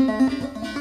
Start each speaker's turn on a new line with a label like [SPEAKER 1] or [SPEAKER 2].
[SPEAKER 1] Música